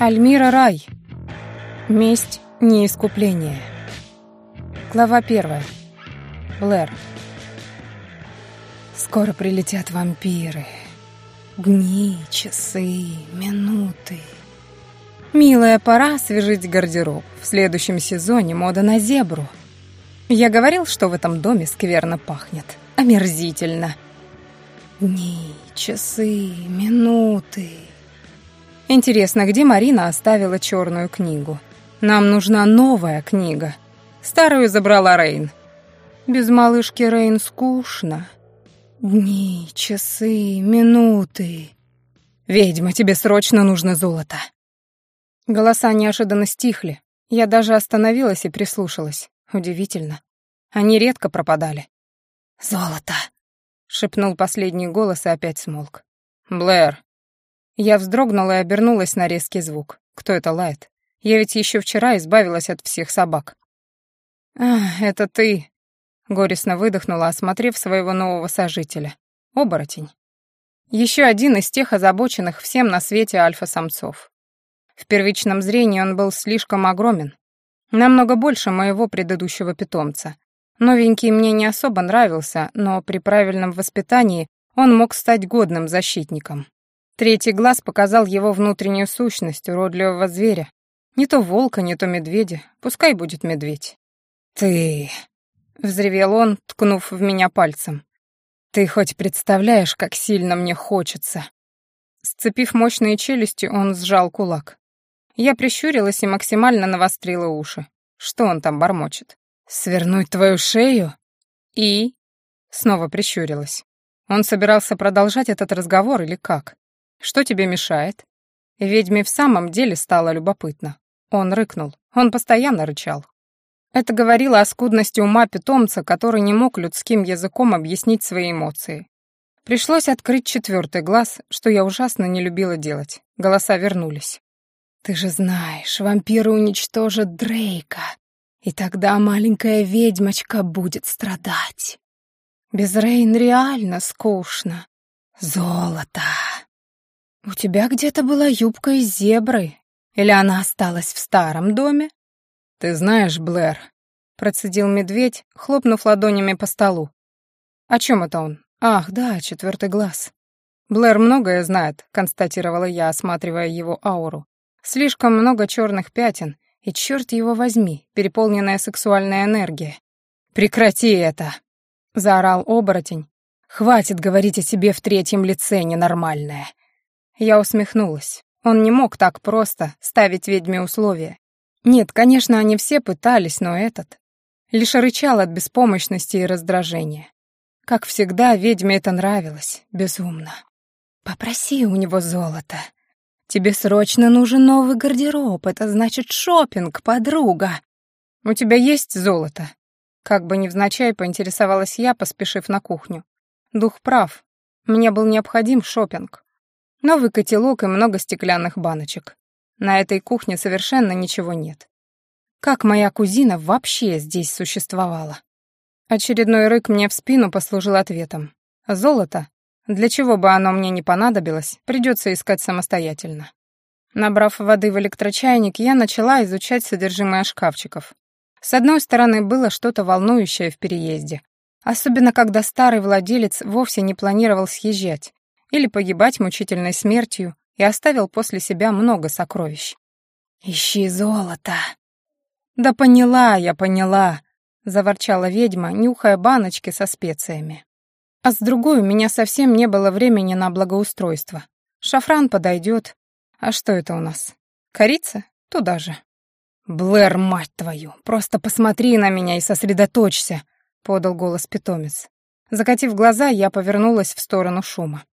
Альмира Рай. Месть не искупление. Глава первая. Блэр. Скоро прилетят вампиры. Дни, часы, минуты. Милая, пора освежить гардероб. В следующем сезоне мода на зебру. Я говорил, что в этом доме скверно пахнет. Омерзительно. Дни, часы, минуты. Интересно, где Марина оставила черную книгу? Нам нужна новая книга. Старую забрала Рейн. Без малышки Рейн скучно. Дни, часы, минуты. Ведьма, тебе срочно нужно золото. Голоса неожиданно стихли. Я даже остановилась и прислушалась. Удивительно. Они редко пропадали. «Золото!» — шепнул последний голос и опять смолк. «Блэр!» Я вздрогнула и обернулась на резкий звук. Кто это лает? Я ведь еще вчера избавилась от всех собак. «Ах, это ты!» — горестно выдохнула, осмотрев своего нового сожителя. Оборотень. Еще один из тех озабоченных всем на свете альфа-самцов. В первичном зрении он был слишком огромен, намного больше моего предыдущего питомца. Новенький мне не особо нравился, но при правильном воспитании он мог стать годным защитником. Третий глаз показал его внутреннюю сущность уродливого зверя. Не то волка, не то медведя, пускай будет медведь. «Ты...» — взревел он, ткнув в меня пальцем. «Ты хоть представляешь, как сильно мне хочется?» Сцепив мощные челюсти, он сжал кулак. Я прищурилась и максимально навострила уши. Что он там бормочет? «Свернуть твою шею?» «И?» Снова прищурилась. Он собирался продолжать этот разговор или как? Что тебе мешает?» Ведьме в самом деле стало любопытно. Он рыкнул. Он постоянно рычал. Это говорило о скудности ума питомца, который не мог людским языком объяснить свои эмоции. Пришлось открыть четвертый глаз, что я ужасно не любила делать. Голоса вернулись. «Ты же знаешь, вампиры уничтожат Дрейка, и тогда маленькая ведьмочка будет страдать. Без Рейн реально скучно. Золото!» «У тебя где-то была юбка из зебры. Или она осталась в старом доме?» «Ты знаешь, Блэр», — процедил медведь, хлопнув ладонями по столу. «О чем это он? Ах, да, четвертый глаз». «Блэр многое знает», — констатировала я, осматривая его ауру. «Слишком много черных пятен, и черт его возьми, переполненная сексуальная энергия». «Прекрати это!» — заорал оборотень. «Хватит говорить о себе в третьем лице, ненормальное. Я усмехнулась. Он не мог так просто ставить ведьме условия. Нет, конечно, они все пытались, но этот... Лишь рычал от беспомощности и раздражения. Как всегда, ведьме это нравилось, безумно. «Попроси у него золото. Тебе срочно нужен новый гардероб, это значит шопинг, подруга». «У тебя есть золото?» Как бы невзначай поинтересовалась я, поспешив на кухню. Дух прав. Мне был необходим шопинг. Новый котелок и много стеклянных баночек. На этой кухне совершенно ничего нет. Как моя кузина вообще здесь существовала? Очередной рык мне в спину послужил ответом. Золото? Для чего бы оно мне не понадобилось, придется искать самостоятельно. Набрав воды в электрочайник, я начала изучать содержимое шкафчиков. С одной стороны, было что-то волнующее в переезде, особенно когда старый владелец вовсе не планировал съезжать, или погибать мучительной смертью и оставил после себя много сокровищ. «Ищи золото!» «Да поняла я, поняла!» — заворчала ведьма, нюхая баночки со специями. А с другой у меня совсем не было времени на благоустройство. Шафран подойдет. А что это у нас? Корица? Туда же. «Блэр, мать твою, просто посмотри на меня и сосредоточься!» — подал голос питомец. Закатив глаза, я повернулась в сторону шума.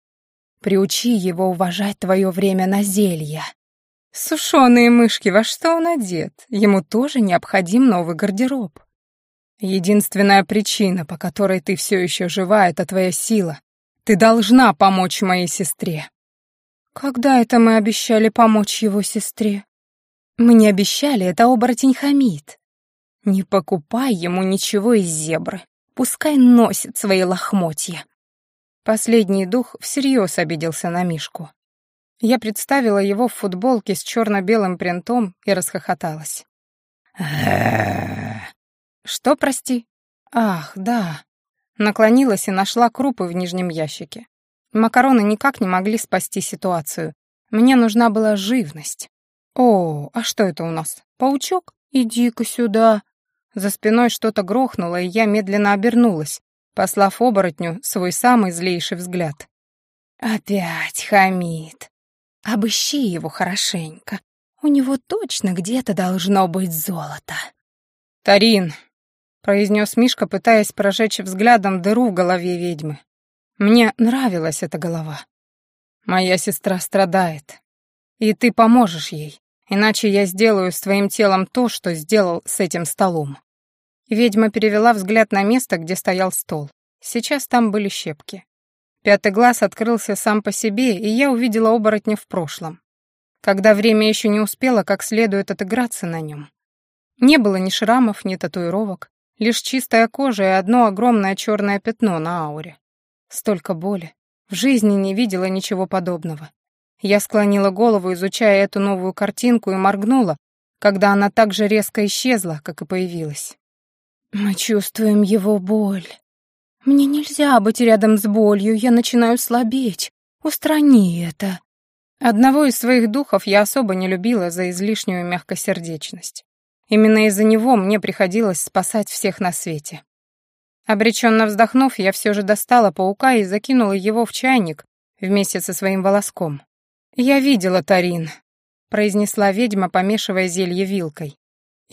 Приучи его уважать твое время на зелья. Сушеные мышки, во что он одет? Ему тоже необходим новый гардероб. Единственная причина, по которой ты все еще жива, это твоя сила. Ты должна помочь моей сестре. Когда это мы обещали помочь его сестре? Мы не обещали, это оборотень хамит. Не покупай ему ничего из зебры. Пускай носит свои лохмотья. Последний дух всерьез обиделся на Мишку. Я представила его в футболке с черно-белым принтом и расхохоталась. «Что, прости?» «Ах, да». Наклонилась и нашла крупы в нижнем ящике. Макароны никак не могли спасти ситуацию. Мне нужна была живность. «О, а что это у нас? Паучок? Иди-ка сюда!» За спиной что-то грохнуло, и я медленно обернулась, послав оборотню свой самый злейший взгляд. «Опять хамит. Обыщи его хорошенько. У него точно где-то должно быть золото». «Тарин!» — произнес Мишка, пытаясь прожечь взглядом дыру в голове ведьмы. Мне нравилась эта голова. «Моя сестра страдает, и ты поможешь ей, иначе я сделаю с твоим телом то, что сделал с этим столом». Ведьма перевела взгляд на место, где стоял стол. Сейчас там были щепки. Пятый глаз открылся сам по себе, и я увидела оборотня в прошлом, когда время еще не успело как следует отыграться на нем. Не было ни шрамов, ни татуировок, лишь чистая кожа и одно огромное черное пятно на ауре. Столько боли. В жизни не видела ничего подобного. Я склонила голову, изучая эту новую картинку, и моргнула, когда она так же резко исчезла, как и появилась. «Мы чувствуем его боль. Мне нельзя быть рядом с болью, я начинаю слабеть. Устрани это». Одного из своих духов я особо не любила за излишнюю мягкосердечность. Именно из-за него мне приходилось спасать всех на свете. Обреченно вздохнув, я все же достала паука и закинула его в чайник вместе со своим волоском. «Я видела Тарин», — произнесла ведьма, помешивая зелье вилкой.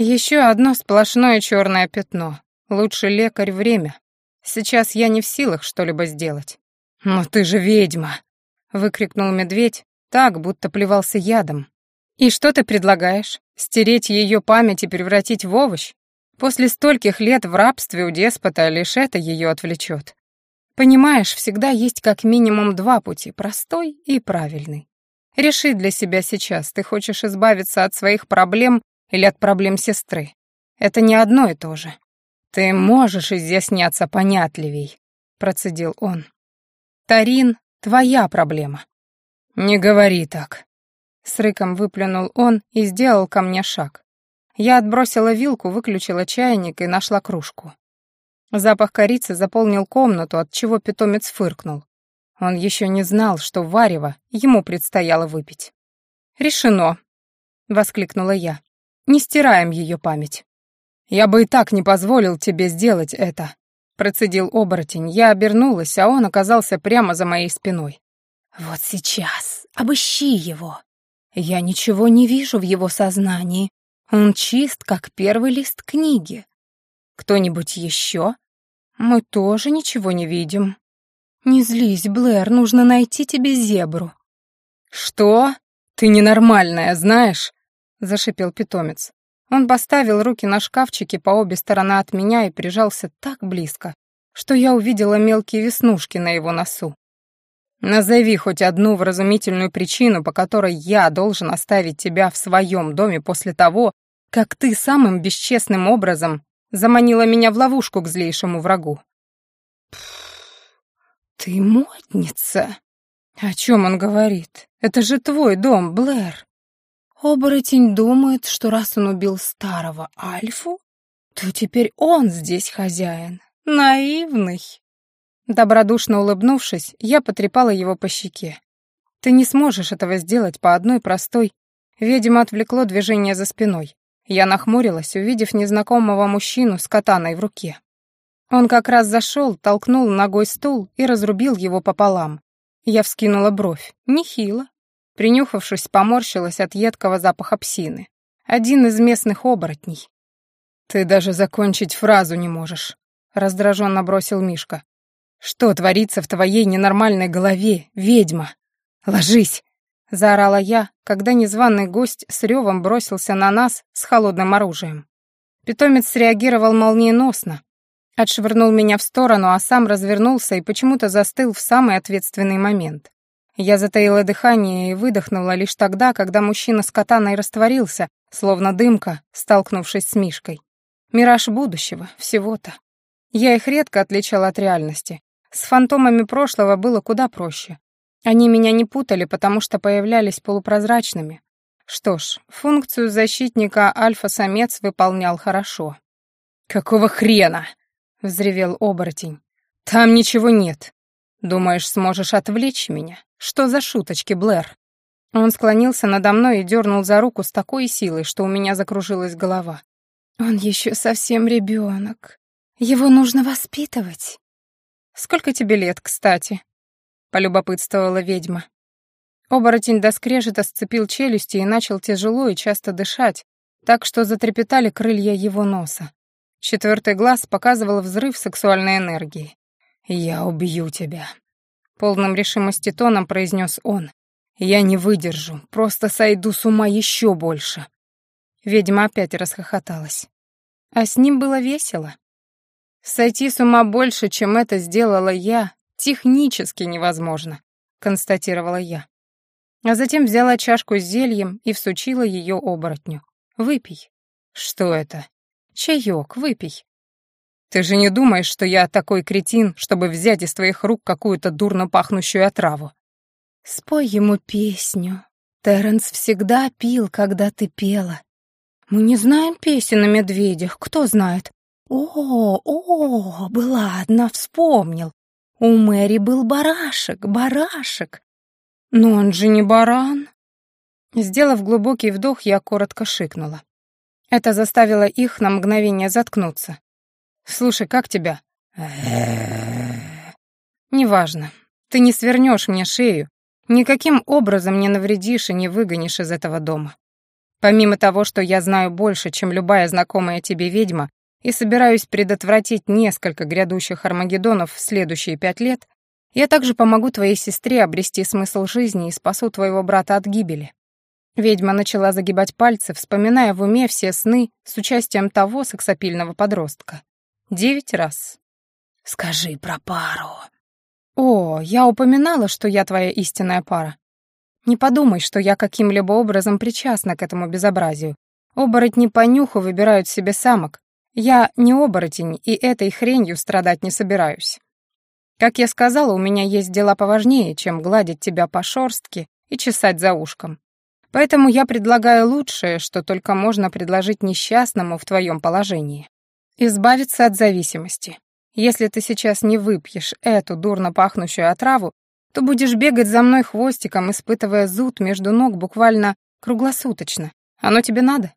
«Еще одно сплошное черное пятно. Лучший лекарь — время. Сейчас я не в силах что-либо сделать». «Но ты же ведьма!» — выкрикнул медведь, так, будто плевался ядом. «И что ты предлагаешь? Стереть ее память и превратить в овощ? После стольких лет в рабстве у деспота лишь это ее отвлечет. Понимаешь, всегда есть как минимум два пути — простой и правильный. Реши для себя сейчас, ты хочешь избавиться от своих проблем или от проблем сестры. Это не одно и то же. Ты можешь изъясняться понятливей, процедил он. Тарин — твоя проблема. Не говори так. С рыком выплюнул он и сделал ко мне шаг. Я отбросила вилку, выключила чайник и нашла кружку. Запах корицы заполнил комнату, от чего питомец фыркнул. Он еще не знал, что варево ему предстояло выпить. «Решено!» — воскликнула я. «Не стираем ее память». «Я бы и так не позволил тебе сделать это», — процедил оборотень. Я обернулась, а он оказался прямо за моей спиной. «Вот сейчас обыщи его. Я ничего не вижу в его сознании. Он чист, как первый лист книги. Кто-нибудь еще? Мы тоже ничего не видим». «Не злись, Блэр, нужно найти тебе зебру». «Что? Ты ненормальная, знаешь?» — зашипел питомец. Он поставил руки на шкафчике по обе стороны от меня и прижался так близко, что я увидела мелкие веснушки на его носу. «Назови хоть одну вразумительную причину, по которой я должен оставить тебя в своем доме после того, как ты самым бесчестным образом заманила меня в ловушку к злейшему врагу». «Ты модница?» «О чем он говорит? Это же твой дом, Блэр!» Оборотень думает, что раз он убил старого Альфу, то теперь он здесь хозяин. Наивный. Добродушно улыбнувшись, я потрепала его по щеке. «Ты не сможешь этого сделать по одной простой...» Видимо, отвлекло движение за спиной. Я нахмурилась, увидев незнакомого мужчину с катаной в руке. Он как раз зашел, толкнул ногой стул и разрубил его пополам. Я вскинула бровь. Нехило. Принюхавшись, поморщилась от едкого запаха псины. Один из местных оборотней. «Ты даже закончить фразу не можешь», — раздраженно бросил Мишка. «Что творится в твоей ненормальной голове, ведьма? Ложись!» — заорала я, когда незваный гость с ревом бросился на нас с холодным оружием. Питомец среагировал молниеносно, Отшвырнул меня в сторону, а сам развернулся и почему-то застыл в самый ответственный момент. Я затаила дыхание и выдохнула лишь тогда, когда мужчина с катаной растворился, словно дымка, столкнувшись с Мишкой. Мираж будущего, всего-то. Я их редко отличала от реальности. С фантомами прошлого было куда проще. Они меня не путали, потому что появлялись полупрозрачными. Что ж, функцию защитника альфа-самец выполнял хорошо. «Какого хрена?» — взревел оборотень. «Там ничего нет. Думаешь, сможешь отвлечь меня? Что за шуточки, Блэр?» Он склонился надо мной и дернул за руку с такой силой, что у меня закружилась голова. «Он еще совсем ребенок. Его нужно воспитывать». «Сколько тебе лет, кстати?» — полюбопытствовала ведьма. Оборотень до скрежета сцепил челюсти и начал тяжело и часто дышать, так что затрепетали крылья его носа. Четвертый глаз показывал взрыв сексуальной энергии. «Я убью тебя», — полным решимости тоном произнес он. «Я не выдержу, просто сойду с ума еще больше». Ведьма опять расхохоталась. А с ним было весело. Сойти с ума больше, чем это сделала я, технически невозможно, констатировала я. А затем взяла чашку с зельем и всучила ее оборотню. «Выпей». «Что это?» «Чаек, выпей». «Ты же не думаешь, что я такой кретин, чтобы взять из твоих рук какую-то дурно пахнущую отраву?» «Спой ему песню. Терренс всегда пил, когда ты пела. Мы не знаем песен о медведях, кто знает. О, о, была одна, вспомнил. У Мэри был барашек, барашек. «Но он же не баран!» Сделав глубокий вдох, я коротко шикнула. Это заставило их на мгновение заткнуться. «Слушай, как тебя?» «Неважно. Ты не свернешь мне шею, никаким образом не навредишь и не выгонишь из этого дома. Помимо того, что я знаю больше, чем любая знакомая тебе ведьма, и собираюсь предотвратить несколько грядущих Армагеддонов в следующие пять лет, я также помогу твоей сестре обрести смысл жизни и спасу твоего брата от гибели». Ведьма начала загибать пальцы, вспоминая в уме все сны с участием того сексапильного подростка. Девять раз. «Скажи про пару». «О, я упоминала, что я твоя истинная пара. Не подумай, что я каким-либо образом причастна к этому безобразию. Оборотни по нюху выбирают себе самок. Я не оборотень, и этой хренью страдать не собираюсь. Как я сказала, у меня есть дела поважнее, чем гладить тебя по шорстке и чесать за ушком. Поэтому я предлагаю лучшее, что только можно предложить несчастному в твоем положении. Избавиться от зависимости. Если ты сейчас не выпьешь эту дурно пахнущую отраву, то будешь бегать за мной хвостиком, испытывая зуд между ног буквально круглосуточно. Оно тебе надо?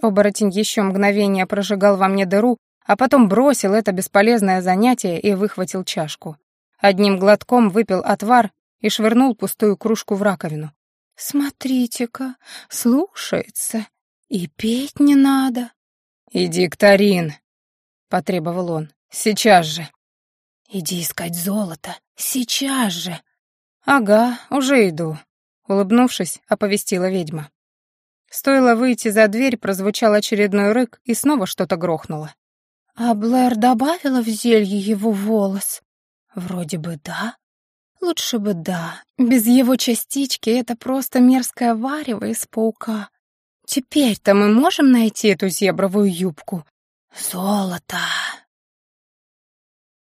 Оборотень еще мгновение прожигал во мне дыру, а потом бросил это бесполезное занятие и выхватил чашку. Одним глотком выпил отвар и швырнул пустую кружку в раковину. «Смотрите-ка, слушается. И петь не надо». «Иди к Тарин», — потребовал он. «Сейчас же». «Иди искать золото. Сейчас же». «Ага, уже иду», — улыбнувшись, оповестила ведьма. Стоило выйти за дверь, прозвучал очередной рык, и снова что-то грохнуло. «А Блэр добавила в зелье его волос?» Вроде бы да. Лучше бы да. Без его частички это просто мерзкое варево из паука. Теперь-то мы можем найти эту зебровую юбку. Золото.